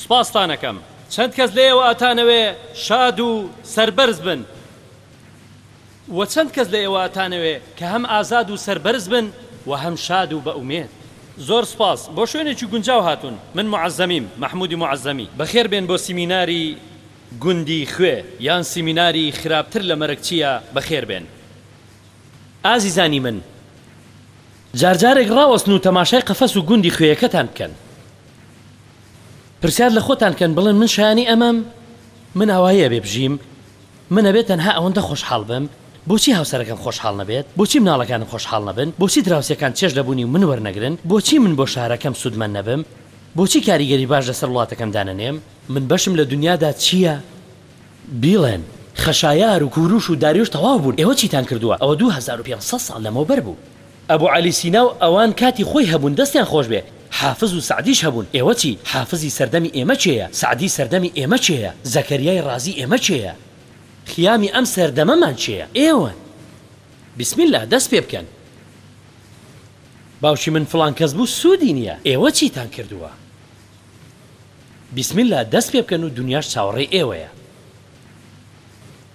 سوپاستانەکەم چەند کەس لەئێوە ئەتانەوێ شاد و سەربەرز بن وە چەند کەس لەئێوە ئەتانەوێ کە هەم ئازاد و سەربەرز بن وە هەم شاد و بە ئومێد. زۆر سوپاس بۆ شوێنێکی گونجاو هاتوون من موعەزەمیم محمودی موعەزەمی. بەخێر بێن بۆ سیمیناری گوندی خوێ یان سیمیناری خراپتر لە مەرگ چیە بەخێر بێن ئازیزانی من جارجارێک ڕاوەستن و تەماشای قەفەس و گوندی خوێیەکەتان بکەن. پرسیار لە خۆتان کەن بڵێن من شایانی ئەمەم؟ من ئاوایی ئەبێ بژیم؟ من ئەبێ تەنها ئەوەندە خۆشحاڵ بم؟ بۆچی هاوسەرەکەم خۆشحاڵ نەبێت؟ بۆچی مناڵەکانم خۆشحاڵ نەبن؟ بۆچی دراوسێکان چێژ لە بوونی من وەرنەگرن؟ بۆچی من بۆ شارەکەم سوودمەند نەبم؟ بۆچی کاریگەری باش لەسەر وڵاتەکەم دانەنێم؟ من بەشم لە دونیادا چییە؟ بیڵێن. خەشایار و کووروش و داریۆش تەواو بوون. ئێوە چیتان کردووە؟ ئەوە دوو هەزار و پێنج سەد ساڵ لەمەوبەر بوو. ئەبو عەلی سینا و ئەوان کاتی خۆی هەبوون دەستیان خۆش بێ حافز و سەعدیش هەبوون ئێوە چی حافزی سەردەمی ئێمە کێیە سەعدی سەردەمی ئێمە کێیە زەکەریای ڕازی ئێمە کێیە خیامی ئەم سەردەمەمان کێیە ئێوەن بسم اللە دەست پێ بکەن باوکی من فڵان کەس بوو سوودی نییە ئێوە چیتان کردووە بسم اللە دەست پێ بکەن و دنیاش چاوەڕێی ئێوەیە.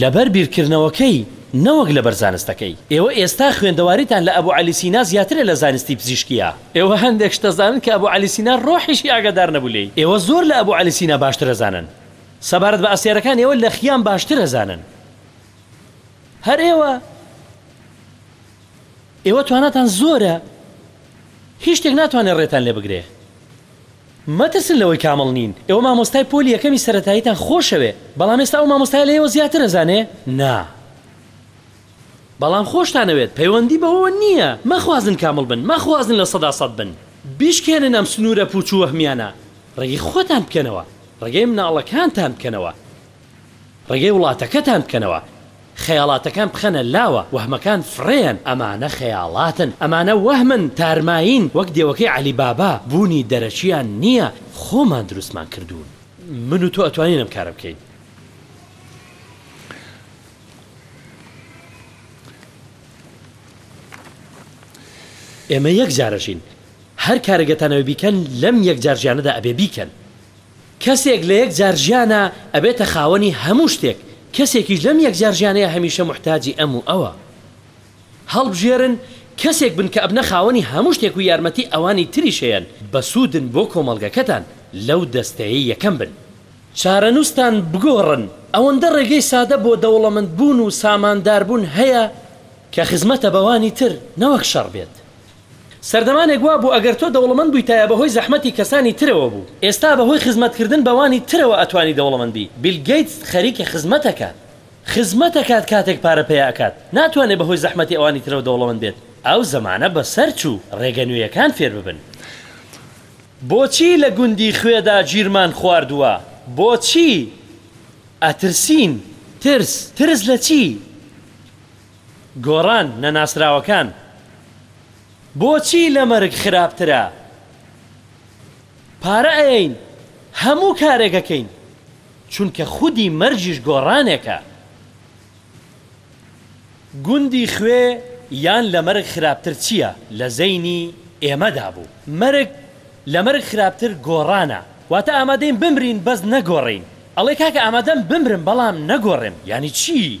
لەبەر بیرکردنەوەکەی نەوەک لەبەر زانستەکەی. ئێوە ئێستا خوێندەواریتان لە ئەبو عەلی سینا زیاترە لە زانستی پزیشکیا. ئێوە هەندێک شت دەزانن کە ئەبو عەلی سینا ڕۆحیشی ئاگادار نەبوو لێی. ئێوە زۆر لە ئەبو عەلی سینا باشتر ئەزانن. سەبارەت بە ئەستێرەکان ئێوە لە خیام باشتر ئەزانن. هەر ئێوە. ئێوە تواناتان زۆرە. هیچ شتێک ناتوانێ ڕێتان لێ بگرێ. مەترسن لەوەی کامڵ نین ئێوە مامۆستای پۆلی یەکەمی سەرەتاییتان خۆشەوێ بەڵام ئێستا ئەو مامۆستایە لە ئێوە زیاتر ئەزانێ نا بەڵام خۆشتان ئەوێت پەیوەندی بەوەوە نییە مەخوازن کامڵ بن مەخوازن لە سەدا سەد بن بیشکێنن ئەم سنوورە پوچ و وەهمیانە ڕێگەی خۆتان بکەنەوە ڕێگەی مناڵەکانتان بکەنەوە ڕێگەی وڵاتەکەتان بکەنەوە خەیاڵاتەکان بخەنە لاوە وەهمەکان فڕێیەن ئەمانە خەیاڵاتن ئەمانە وەهمن تارمایین وەک دێوەکەی عەلی بابا بوونی دەرەکیان نییە خۆمان دروستمان کردوون من و تۆ ئەتوانین ئەم کارە بکەین. ئێمە یەک جارەژین هەر کارەگەتانەوێ بیکەن لەم یەک جار ژیانەدا ئەبێ بیکەن. کەسێک لە یەک جار ژیانا ئەبێتە خاوەنی هەموو شتێک، کەسێکیش لەم یەک جار ژیانەیا هەمیشە موحتاجی ئەم و ئەوە. هەڵبژێرن کەسێک بن کە ئەبنە خاوەنی هەموو شتێک و یارمەتی ئەوانی تریش ئەیەن، بەسوودن بۆ کۆمەڵگەکەتان، لەو دەستەیەی یەکەم بن. چارەنووستان بگۆڕن، ئەوەندە ڕێگەی سادە بۆ دەوڵەمەند بوون و ساماندار بوون هەیە کە خزمەتە بەوانی تر نەوەک شەڕ بێت. سەردەمانێک وابوو ئەگەر تۆ دەوڵەمەند بوویتایە بەهۆی زەحمەتی کەسانی ترەوە بوو، ئێستا بەهۆی خزمەتکردن بەوانی ترەوە ئەتوانی دەوڵەمەند بی، بیل گەیتس خەریکە خزمەتەکات خزمەتەکات کاتێک پارە پەیا ئەکات ناتوانێت بەهۆی زەحمەتی ئەوانی ترەوە دەوڵەمەند بێت، ئەو زەمانە بەسەر چوو ڕێگە نوێیەکان فێر ببن. بۆچی لە گوندی خوێدا گیرمان خواردووە؟ بۆچی ئەترسین؟ ترس؟ ترس لە چی؟ گۆڕان نەناسراوەکان بۆچی لە مەرگ خراپترە پارە ئەیەین هەموو کارێک ئەکەین چونکە خودی مەرگیش گۆڕانێکە گوندی خوێ یان لە مەرگ خراپتر چیە لە زەینی ئێمەدا بوو مەرگ لە مەرگ خراپتر گۆڕانە واتە ئامادەین بمرین بەس نەگۆڕێین ئەڵێ کاکە ئامادەم بمرم بەڵام نەگۆڕێم یانی چی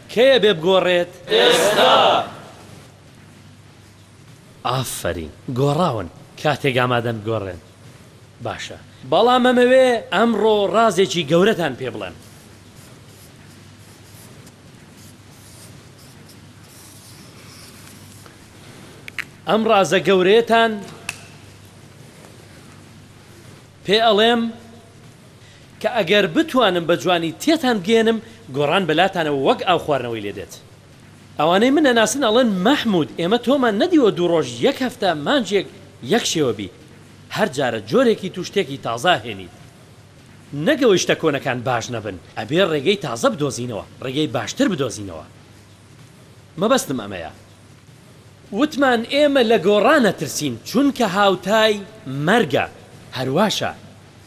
کەیە بێ بگۆڕێت؟ ئێستا. ئافەرین گۆڕاون کاتێک ئامادەن بگۆڕێن باشە بەڵام ئەمەوێ ئەمڕۆ ڕازێکی گەورەتان پێ بڵێم. ئەم ڕازە گەورەیەتان پێ ئەڵێم کە ئەگەر بتوانم بە جوانی تێتان بگەیەنم گۆڕان بەلاتانەوە وەک ئاو خوارنەوەی لێ دێت ئەوانەی من ئەناسن ئەڵێن مەحمود ئێمە تۆمان نەدیوە دوو ڕۆژ یەک هەفتە مانجێک یەک شێوە بیت هەر جارە جۆرێکیت و شتێکی تازە ئەهێنیت نەک ئەوەی شتە کۆنەکان باش نەبن ئەبێ ڕێگەی تازە بدۆزینەوە ڕێگەی باشتر بدۆزینەوە مەبەستم ئەمەیە وتمان ئێمە لە گۆڕان ئەترسین چونکە هاوتای مەرگە هەرواشە.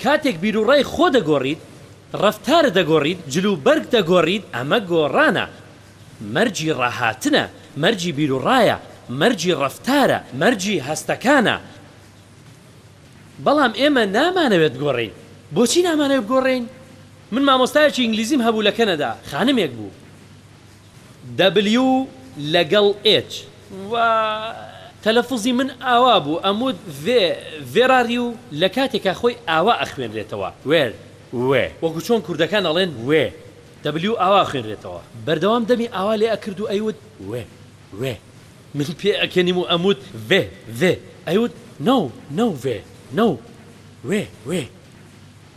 کاتێک بیروڕای خۆ دەگۆڕیت، ڕەفتارت دەگۆڕیت، جلوبەرگ دەگۆڕیت، ئەمە گۆڕانە. مەرجی ڕاهاتنە، مەرجی بیروڕایە، مەرجی ڕەفتارە، مەرجی هەستەکانە. بەڵام ئێمە نامانەوێت بگۆڕێین. بۆچی نامانەوێت بگۆڕێین؟ من مامۆستایەکی ئینگلیزیم هەبوو لە کەنەدا، خانمێک بوو. دەبلیو لەگەڵ ئێچ و تەلەفوزی من ئاوا بوو ئەموت ڤێ ڤێر ئار یو لە کاتێکا خۆی ئاوا ئەخوێنرێتەوە وێر وێ وەکو چۆن کوردەکان ئەڵێن وێ دەبلیو ئاوا ئەخوێنرێتەوە بەردەوام دەمی ئاوا لێ ئەکرد و ئەیوت وێ وێ من پێ ئەکەنیم و ئەموت ڤێ ڤێ ئەیوت نەو نەو ڤێ نەو وێ وێ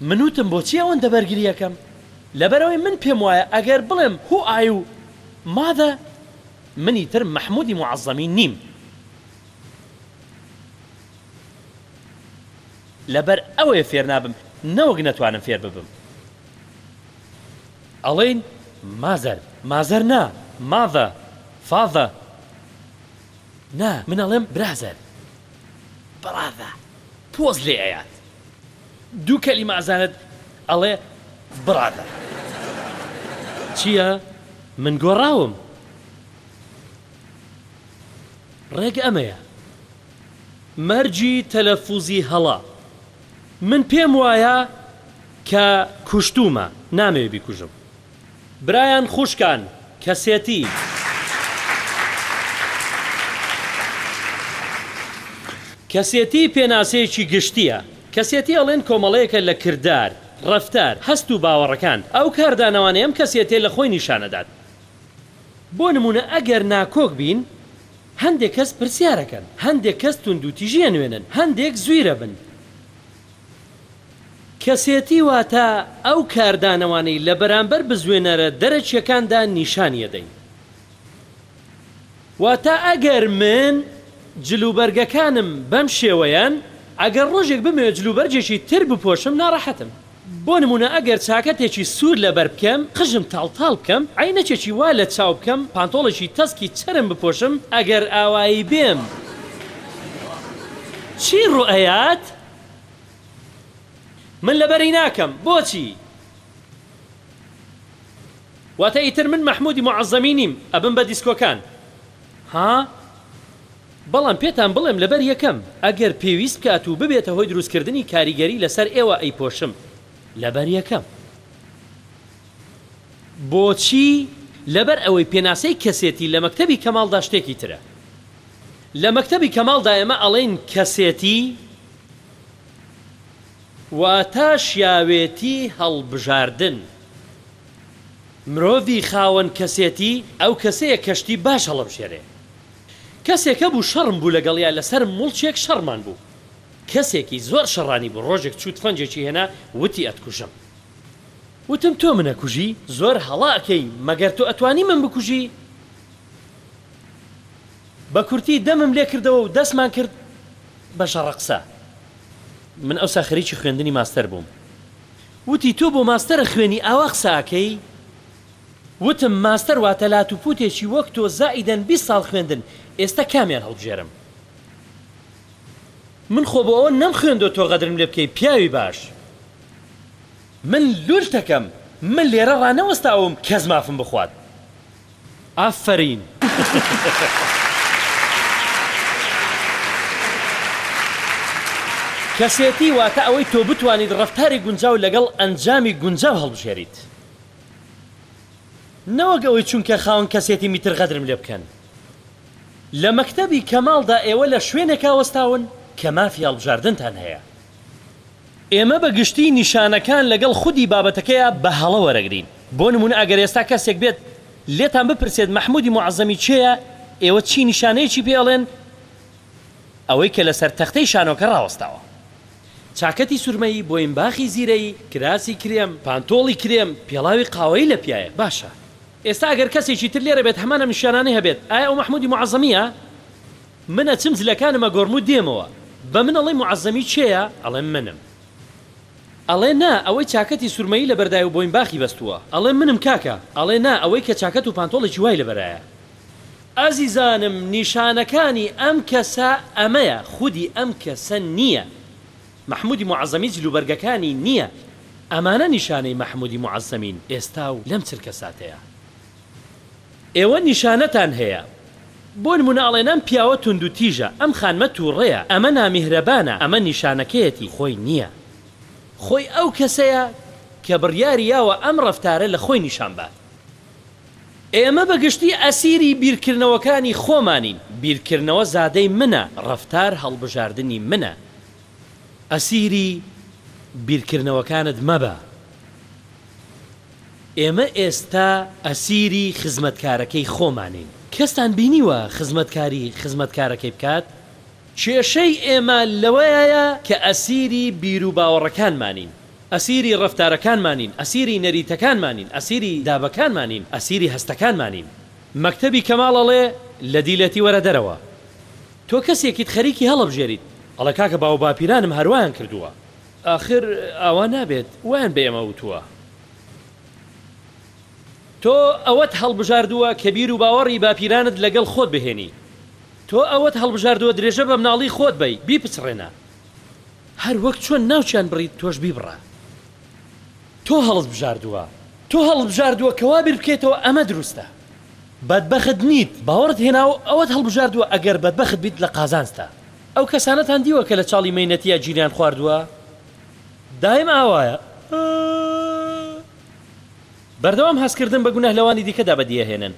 من وتم بۆچی ئەوەندە بەرگریەکەم لەبەرئەوەی من پێم وایە ئەگەر بڵێم هو ئای و مادە من ئیتر مەحمودی موعەزەمی نیم لەبەر ئەوەیە فێرنابم نەوەک نەتوانم فێر ببم ئەڵێن مازەر مازەر نا ماذا فاذا نا من ئەڵێم برازەر بەڕاذا پۆز لێ ئەیات دوو کەلیمە ئەزانێت ئەڵێ برادەر چیە من گۆڕاوم ڕێک ئەمەیە مەرجی تەلەفوزی هەڵە من پێم وایە کە کوشتومە نامەوێ بیکوژم برایان خوشکان کەسێتی کەسێتی پێناسەیەکی گشتیە کەسێتی ئەڵێن کۆمەڵەیەکە لە کردار ڕەفتار هەست و باوەڕەکان ئەو کاردانەوانەی ئەم کەسێتیە لە خۆی نیشانەدات بۆ نمونە ئەگەر ناکۆک بین هەندێک کەس پرسیارەکەن هەندێک کەس توندوتیژی ئەنوێنن هەندێک زویرەبن کەسێتی واتە ئەو کاردانەوانەی لە بەرامبەر بزوێنەرە دەرەکیەکاندا نیشانی ئەدەین. واتە ئەگەر من جلوبەرگەکانم بەم شێوەیەن، ئەگەر ڕۆژێک بمەوێت جلوبەرگێکی تر بپۆشم ناڕەحەتم. بۆ نموونە ئەگەر چاکەتێکی سوور لەبەر بکەم، قژم تاڵ تاڵ بکەم، عەینەکێکی وا لە چاو بکەم، پانتۆڵێکی تەسکی چەرم بپۆشم، ئەگەر ئاوایی بێم چی ڕوئەیات؟ من لەبەری ناکەم بۆچی واتە ئیتر من مەحمودی معەزەمی نیم ئەبم بە دیسکۆکان ها بەڵام پێتان بڵێم لەبەر یەکەم ئەگەر پێویست بکات و ببێتە هۆی دروستکردنی کاریگەری لەسەر ئێوە ئەیپۆشم لەبەر یەکەم بۆچی لەبەر ئەوەی پێناسەی کەسێتی لە مەکتەبی کەماڵدا شتێکی ترە. لە مەکتەبی کەماڵدا ئێمە ئەڵێین کەسێتی واتە شیاوێتی هەڵبژاردن. مرۆڤی خاوەن کەسێتی ئەو کەسەیە کە شتی باش هەڵەبژێرێ. کەسێک هەبوو شەڕم بوو لەگەڵیا لەسەر موڵکێک شەڕمان بوو. کەسێکی زۆر شەڕانی بوو ڕۆژێک چوو تفەنگێکی هێنا وتی ئەتکوژم. وتم تۆ من ئەکوژی؟ زۆر هەڵە ئەکەی مەگەر تۆ ئەتوانی من بکوژی؟ بە کورتی دەمم لێ کردەوە و دەستمان کرد بە شەڕەقسە. من ئەوسا خەریکی خوێندنی ماستەر بووم. وتی تۆ بۆ ماستەرە خوێنی ئاوا قسە ئەکەی؟ وتم ماستەر واتە لات و پووتێکی وەک تۆ زائیدەن بیست ساڵ خوێندن، ئێستە کامیان هەڵبژێرم؟ من خۆ بۆ ئەوە نەمخوێندووە تۆ غەدرم لێ بکەی پیاوی باش. من لوولتەکەم، من لێرە ڕانەوەستاوم کەس مافم بخوات. ئافەرین. کەسێتی واتە ئەوەی تۆ بتوانیت ڕەفتاری گونجاو لەگەڵ ئەنجامی گونجاو هەڵبژێریت نەوەک ئەوەی چونکە خاوەن کەسێتی میتر غەدرم لێ بکەن. لە مەکتەبی کەماڵدا ئێوە لە شوێنێکا وەستاون کە مافی هەڵبژاردنتان هەیە. ئێمە بە گشتی نیشانەکان لەگەڵ خودی بابەتەکەیا بە هەڵە وەرەگرین. بۆ نموونە ئەگەر ئێستا کەسێک بێت لێتان بپرسێت مەحموودی موعەزەمی کێیە؟ ئێوە چی نیشانەیەکی پێ ئەڵێن؟ ئەوەی کە لەسەر تەختەی شانۆکە ڕاوەستاوە. چاکەتی سورمەیی، بۆینباخی زیرەیی، کراسی کرێم، پانتۆڵی کرێم، پێڵاوی قاوەیی لە پیایە. باشە ئێستا ئەگەر کەسێکی تر لێرە بێت هەمان ئەم نیشانانەی هەبێت، ئایا ئەو مەحموودی موعەزەمییە؟ من ئەچم جلەکانم ئەگۆڕم و دێمەوە بە من ئەڵێی موعەزەمی کێیە ئەڵێم منم ئەڵێ نا ئەوەی چاکەتی سورمەیی لەبەر دایە و بۆینباخی بەستووە ئەڵێم منم کاکە ئەڵێ نا ئەوەی کە چاکەت و پانتۆڵێکی وای لەبەرایە. ئەزیزانم نیشانەکانی ئەم کەسە ئەمەیە خودی ئەم کەسە نییە مەحمودی موعەزەمی جلوبەرگەکانی نییە ئەمانە نیشانەی مەحمودی موعەزەمین ئێستا و لەم چرکەساتەیا. ئێوە نیشانەتان هەیە بۆ نمونە ئەڵێن ئەم پیاوە توندو تیژە ئەم خانمە توڕەیە ئەمە نامیهرەبانە ئەمە نیشانەکەیەتی خۆی نیە خۆی ئەو کەسەیە کە بڕیاری یاوە ئەم ڕەفتارە لە خۆی نیشان بات ئێمە بە گشتی ئەسیری بیرکردنەوەکانی خۆمانین بیرکردنەوە زادەی منە ڕەفتار هەڵبژاردنی منە ئەسیری بیرکردنەوەکانت مەبە. ئێمە ئێستا ئەسیری خزمەتکارەکەی خۆمانین. کەستان بینیوە خزمەتکاری خزمەتکارەکەی بکات؟ کێشەی ئێمە لەوەیایە کە ئەسیری بیروباوەڕەکانمانین، ئەسیری ڕەفتارەکانمانین، ئەسیری نەریتەکانمانین، ئەسیری دابەکانمانین، ئەسیری هەستەکانمانین. مەکتەبی کەماڵ ئەڵێ لە دیلێتی وەرە دەرەوە. تۆ کەسێکیت خەریکی هەڵەبژێریت، ئەڵێ کاکە باووباپیرانم هەروایان کردووە. ئاخر ئاوا نابێت وایان بە ئێمە وتووە. تۆ ئەوەت هەڵبژاردووە کە بیر و باوەڕی باپیرانت لەگەڵ خۆت بهێنی. تۆ ئەوەت هەڵبژاردووە درێژە بە مناڵی خۆت بەی، بیپچڕێنە. هەر وەک چۆن ناوچیان بڕیت تۆش بیبڕە. تۆ هەڵتبژاردووە. تۆ هەڵتبژاردووە کە وا بیر بکەیتەوە ئەمە دروستە. بەدبەخت نیت باوەڕت هێناوە و ئەوەت هەڵبژاردووە ئەگەر بەدبەخت بیت لە قازانجتە. ئەو کەسانەتان دیوە کە لە چاڵی مەینەتیا گیریان خواردووە؟ دایم ئاوایە. بەردەوام هەست کردن بە گوناه لەوانی دیکەدا بەدی ئەهێنن.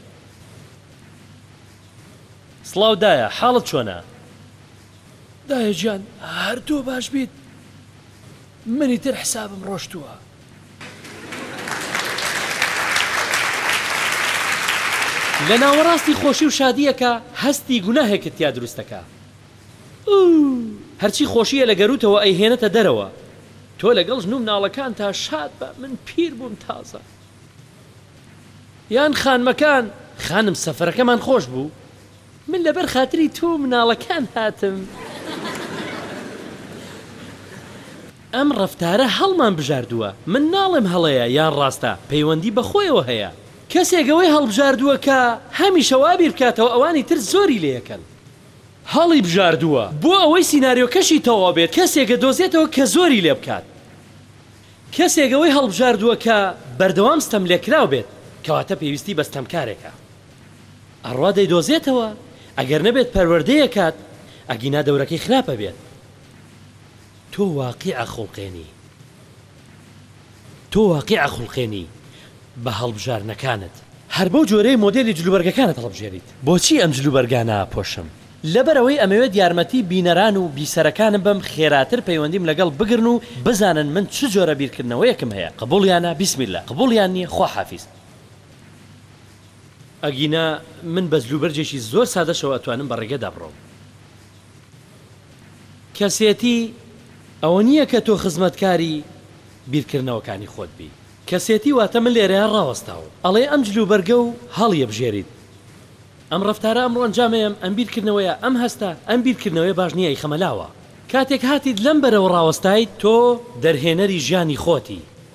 سڵاو دایە، حاڵت چۆنە؟ دایە گیان هەر تۆ باش بیت منی تر حسابم ڕۆشتووە. لە ناوەڕاستی خۆشی و شادییەکە هەستی گوناهێکت تیا دروست دەکا ئوو هەرچی خۆشییە لە گەرووتەوە ئەیهێنێتە دەرەوە تۆ لەگەڵ ژن و مناڵەکانتا شاد بە من پیر بووم تازە یان خانمەکان خانم سەفەرەکەمان خۆش بوو. من لەبەر خاتری تۆ و مناڵەکان هاتم. ئەم ڕەفتارە هەڵمان بژاردووە، من ناڵێم هەڵەیە یان ڕاستە، پەیوەندی بە خۆیەوە هەیە. کەسێک ئەوەی هەڵبژاردووە کە هەمیشە وا بیر بکاتەوە ئەوانی تر زۆری لێکەن. هەڵی بژاردووە بۆ ئەوەی سیناریۆکەشی تەواو بێت، کەسێک ئەدۆزێتەوە کە زۆری لێ بکات. کەسێک ئەوەی هەڵبژاردووە کە بەردەوام ستەملێکراو بێت، کەواتە پێویستی بە ستەمکارێکە. ئەڕوا دەیدۆزێتەوە ئەگەر نەبێت پەروەردەیەکات ئەگینا دەورەکەی خراپە بێت تۆ واقیع ئەخوڵقێنی تۆ واقیع ئەخوڵقێنی بە هەڵبژارنەکانت هەر بەو جۆرەی مۆدێلی جلوبەرگەکانت هەڵبژێریت بۆچی ئەم جلوبەرگانە ئەپۆشم لەبەرئەوەی ئەمەوێت یارمەتی بینەران و بیسەرەکانم بەم خێراتر پەیوەندیم لەگەڵ بگرن و بزانن من چ جۆرە بیرکردنەوەیەکم هەیە قبوڵیانە بیسمیلا قبوڵیان نیە خواحافیز. ئەگینا من بە جلوبەرگێکی زۆر سادەشەوە ئەتوانم بە ڕێگەدا بڕۆم. کەسێتی ئەوە نییە کە تۆ خزمەتکاری بیرکردنەوەکانی خۆت بی. کەسێتی واتە من لێرەیا ڕاوەستاوم. ئەڵێی ئەم جلوبەرگە و هەڵیەبژێریت. ئەم ڕەفتارە ئەمڕۆ ئەنجامەی ئەم ئەم بیرکردنەوەیە، ئەم هەستە ئەم بیرکردنەوەی باش نییە ئەی خەمەلاوە. کاتێک هاتیت لەم بەرەوە ڕاوەستایت تۆ دەرهێنەری ژیانی خۆتی.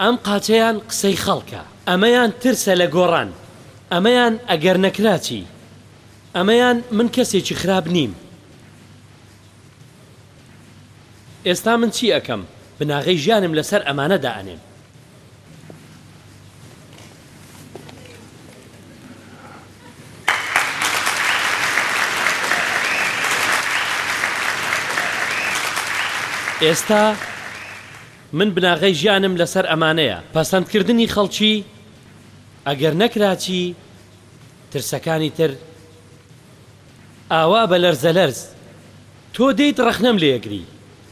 ئەم قاچەیان قسەی خەڵکە ئەمەیان ترسە لە گۆڕان ئەمەیان ئەگەر نەکرا چی ئەمەیان من کەسێکی خراپ نیم ئێستا من چی ئەکەم بناغەی ژیانم لەسەر ئەمانە دائەنێم. ئێستا. من بناغەی ژیانم لەسەر ئەمانەیە پەسەند کردنی خەڵکی ئەگەر نەکرا چی ترسەکانی تر ئاوا بە لەرزە لەرز تۆ دێیت ڕەخنەم لێ ئەگری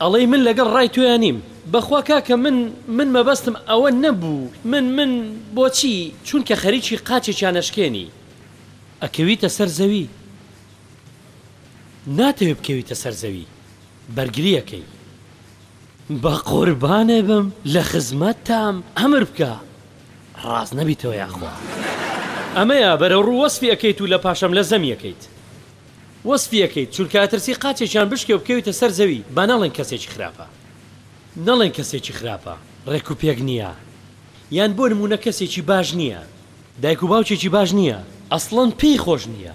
ئەڵێی من لەگەڵ ڕای تۆیا نیم بەخوا کاکە من من مەبەستم ئەوە نەبوو من من بۆچی چونکە خەریکی قاچێکیان ئەشکێنی ئەکەویتە سەر زەوی ناتەوێ بکەویتە سەر زەوی بەرگری ئەکەی. بەقوربانێ بم لە خزمەتتام ئەمر بکە ڕاست نەبیتەوە یاخوا. ئەمەیە بەرەو ڕوو وەسفی ئەکەیت و لە پاشەم لە زەمی ئەکەیت وەسفی ئەکەیت چونکە ئەترسی قاچێکیان بشکێ و بکەویتە سەر زەوی با نەڵێن کەسێکی خراپە نەڵێن کەسێکی خراپە ڕێک و پێک نییە یان بۆ نموونە کەسێکی باش نییە دایک و باوکێکی باش نییە ئەسڵەن پێی خۆش نییە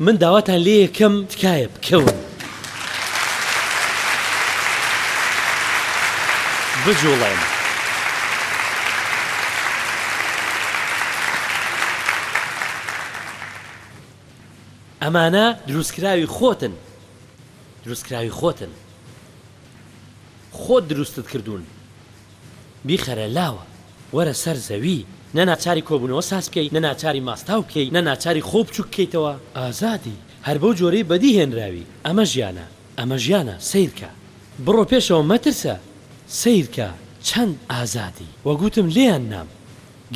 من داواتان لێکەم تکایە بکەون بجوڵێن. ئەمانە دروستکراوی خۆتن دروستکراوی خۆتن خۆت دروستت کردوون بیخەرە لاوە وەرە سەر زەوی. نە ناچاری کۆبوونەوە ساز بکەی، نە ناچاری ماستاو بکەی، نە ناچاری خۆو بچووک بکەیتەوە. ئازادی، هەر بەو جۆرەی بەدی هێنراوی. ئەمە ژیانە، ئەمە ژیانە، سەیرکە. بڕۆ پێشەوە مەترسە، سەیرکە چەند ئازادی. وە گوتم لێیان نام.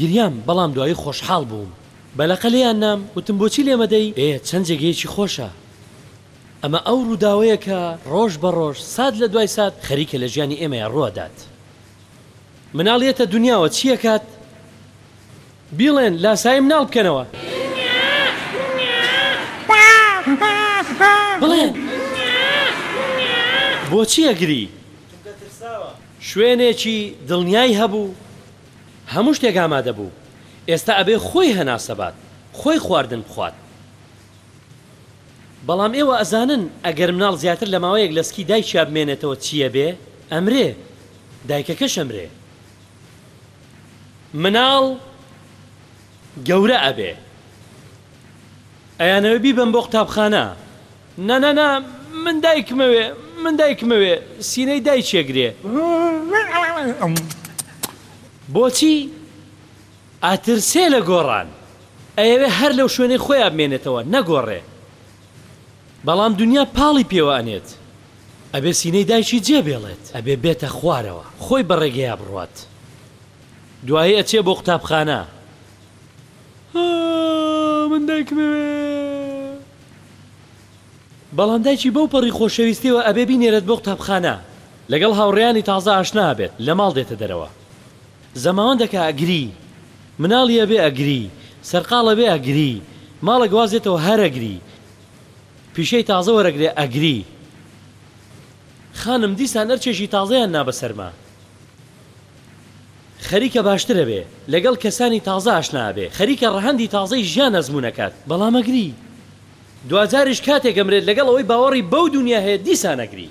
گریام، بەڵام دوایی خۆشحاڵ بووم. بە لەقە لێیان نام، وتم بۆچی لێمەدەی؟ ئێ چەند جێگەیەکی خۆشە. ئەمە ئەو ڕووداوەیە کە ڕۆژ بە ڕۆژ، سات لە دوای سات خەریکە لە ژیانی ئێمەیا ڕووئەدات. مناڵ یەتە دونیاوە چی ئەکات؟ بیڵێن لاسایی مناڵ بکەنەوە. بڵێن بۆچی ئەگری؟ چونکە ترساوە. شوێنێکی دڵنیای هەبوو، هەموو شتێک ئامادە بوو. ئێستا ئەبێ خۆی هەناسە بات، خۆی خواردن بخوات. بەڵام ئێوە ئەزانن ئەگەر مناڵ زیاتر لە ماوەیەک لە سکی دایکیا بمێنێتەوە چی ئەبێ؟ ئەمرێ. دایکەکەش ئەمرێ. مناڵ گەورە ئەبێ. ئەیانەوێ بیبەم بۆ قوتابخانە. نا نا نا من دایکمەوێ من دایکمەوێ سینەی دایکێک گرێ. بۆچی؟ ئەترسێ لە گۆڕان ئەیەوێ هەر لەو شوێنەی خۆیا بمێنێتەوە نەگۆڕێ بەڵام دونیا پاڵی پێوە ئەنێت ئەبێ سینەی دایکی جێ بێڵێت ئەبێ بێتە خوارەوە خۆی بە ڕێگەیا بڕوات دوایی ئەچێ بۆ قوتابخانە ئا من دایکم ئەوێ بەڵام دایکی بەو پەڕی خۆشەویستیەوە ئەبێ بینێرێت بۆ قوتابخانە لەگەڵ هاوڕێیانی تازە ئاشنا ئەبێت لە ماڵ دێتە دەرەوە زەماوەند ئەکا ئەگری مناڵی ئەبێ ئەگری سەرقاڵ ئەبێ ئەگری ماڵێک واز دێتەوە هەر ئەگری پیشەی تازە وەرەگرێ ئەگری خانم دیسان ئەرکێکی تازەیان نا بە سەرما خەریکە باشتر ئەبێ لەگەڵ کەسانی تازە ئاشنا ئەبێ خەریکە ڕەهەندی تازەی ژیان ئەزموون ئەکات بەڵام ئەگری دواجاریش کاتێک ئەمرێت لەگەڵ ئەوەی باوەڕی بەو دونیا هەیە دیسان ئەگری.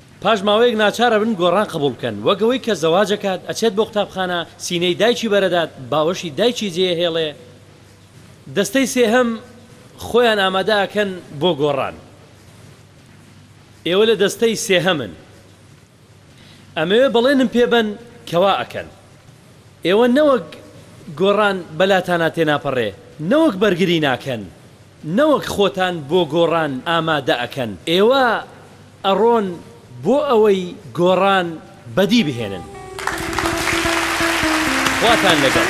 پاش ماوەیەک ناچار ئەبن گۆڕان قبوڵ بکەن وەک ئەوەی کە زەواج ئەکات ئەچێت بۆ قوتابخانە سینەی دایکی بەرەدات باوەشی دایکی جێ ئەهێڵێ دەستەی سێهەم خۆیان ئامادە ئەکەن بۆ گۆڕان ئێوە لە دەستەی سێهەمن ئەمەوێ بەڵێنم پێ بەن کەوا ئەکەن ئێوە نەوەک گۆڕان بەلاتانا تێناپەڕێ نەوەک بەرگری ناکەن نەوەک خۆتان بۆ گۆڕان ئامادە ئەکەن ئێوە ئەڕۆن بۆ ئەوەی گۆڕان بەدی بهێنن خواتان لەگەڵ.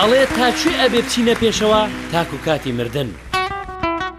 ئەڵێ تاکوێ ئەبێ بچینە پێشەوە تاکو کاتی مردن.